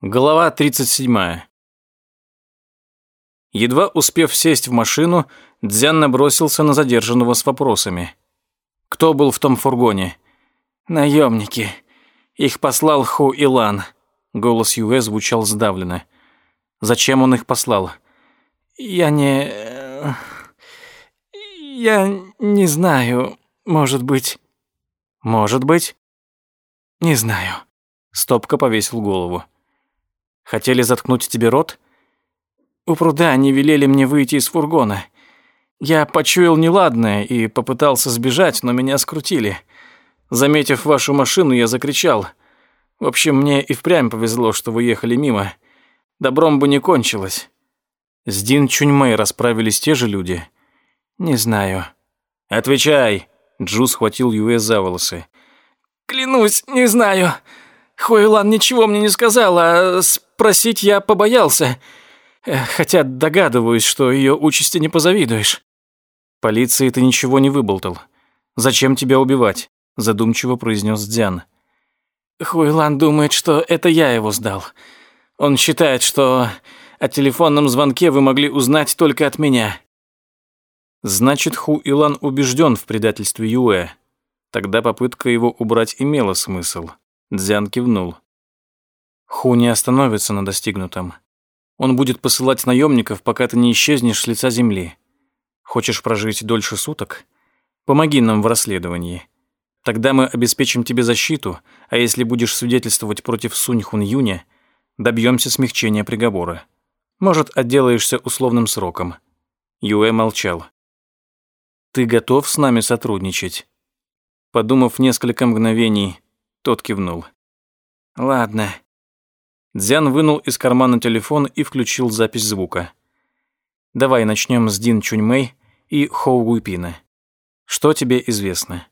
Глава 37. Едва успев сесть в машину, Дзян набросился на задержанного с вопросами. «Кто был в том фургоне?» «Наемники. Их послал Ху Илан». Голос Юэ звучал сдавленно. «Зачем он их послал?» «Я не... Я не знаю. Может быть...» «Может быть?» «Не знаю». Стопка повесил голову. Хотели заткнуть тебе рот? У пруда они велели мне выйти из фургона. Я почуял неладное и попытался сбежать, но меня скрутили. Заметив вашу машину, я закричал. В общем, мне и впрямь повезло, что вы ехали мимо. Добром бы не кончилось. С Дин Чуньмэй расправились те же люди? Не знаю. Отвечай. Джу схватил Юэ за волосы. Клянусь, не знаю. Хуэлан ничего мне не сказал, а спросить я побоялся. Э, хотя догадываюсь, что ее участи не позавидуешь. Полиции ты ничего не выболтал. Зачем тебя убивать? Задумчиво произнес Дзян. Хуэлан думает, что это я его сдал. Он считает, что о телефонном звонке вы могли узнать только от меня. Значит, Ху Илан убежден в предательстве Юэ. Тогда попытка его убрать имела смысл. Дзян кивнул. Ху не остановится на достигнутом. Он будет посылать наемников, пока ты не исчезнешь с лица земли. Хочешь прожить дольше суток? Помоги нам в расследовании. Тогда мы обеспечим тебе защиту, а если будешь свидетельствовать против Сунь Хун Юня, добьемся смягчения приговора. Может, отделаешься условным сроком». Юэ молчал. «Ты готов с нами сотрудничать?» Подумав несколько мгновений, тот кивнул. «Ладно». Дзян вынул из кармана телефон и включил запись звука. «Давай начнем с Дин Чуньмэй и Хоу Гуйпина. Что тебе известно?»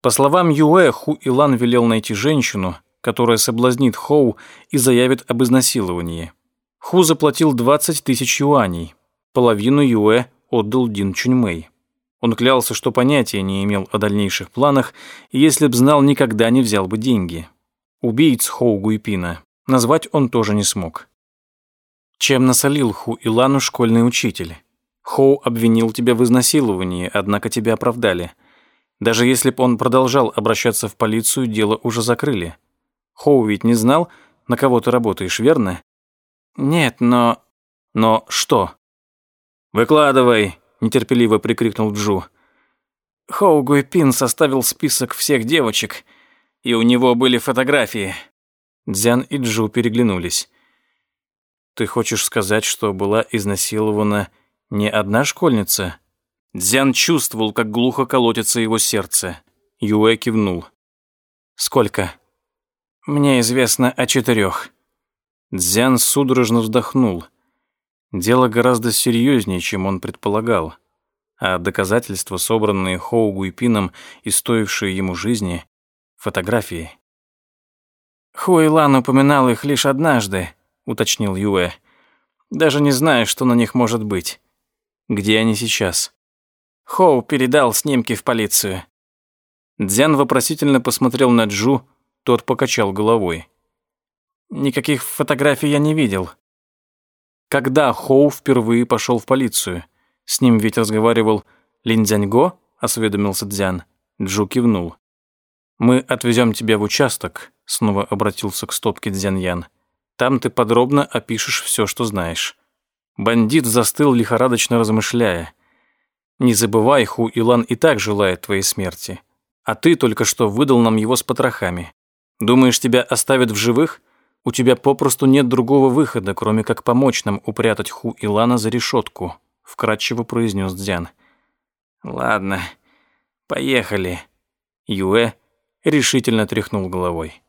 По словам Юэ, Ху Илан велел найти женщину, которая соблазнит Хоу и заявит об изнасиловании. Ху заплатил 20 тысяч юаней. Половину Юэ отдал Дин Чуньмэй. Он клялся, что понятия не имел о дальнейших планах, и если б знал, никогда не взял бы деньги. Убийц Хоу Гуйпина назвать он тоже не смог. Чем насолил Ху Илану школьный учитель? Хоу обвинил тебя в изнасиловании, однако тебя оправдали. Даже если б он продолжал обращаться в полицию, дело уже закрыли. Хоу ведь не знал, на кого ты работаешь, верно? Нет, но... Но что? «Выкладывай», нетерпеливо прикрикнул Джу. Хоу Гуйпин составил список всех девочек, и у него были фотографии. Дзян и Джу переглянулись. Ты хочешь сказать, что была изнасилована не одна школьница? Дзян чувствовал, как глухо колотится его сердце. Юэ кивнул. Сколько? Мне известно о четырех. Дзян судорожно вздохнул. Дело гораздо серьезнее, чем он предполагал, а доказательства, собранные Хоугу и Пином и стоившие ему жизни — фотографии. «Хуэйлан упоминал их лишь однажды», — уточнил Юэ. «Даже не знаю, что на них может быть. Где они сейчас?» Хоу передал снимки в полицию. Дзян вопросительно посмотрел на Джу, тот покачал головой. «Никаких фотографий я не видел. Когда Хоу впервые пошел в полицию? С ним ведь разговаривал Линдзяньго, осведомился Дзян. Джу кивнул. «Мы отвезем тебя в участок», — снова обратился к стопке Дзяньян. «Там ты подробно опишешь все, что знаешь». Бандит застыл, лихорадочно размышляя. «Не забывай, Ху Илан и так желает твоей смерти. А ты только что выдал нам его с потрохами. Думаешь, тебя оставят в живых? У тебя попросту нет другого выхода, кроме как помочь нам упрятать Ху Илана за решетку», — вкратчиво произнес Дзян. «Ладно, поехали». Юэ решительно тряхнул головой.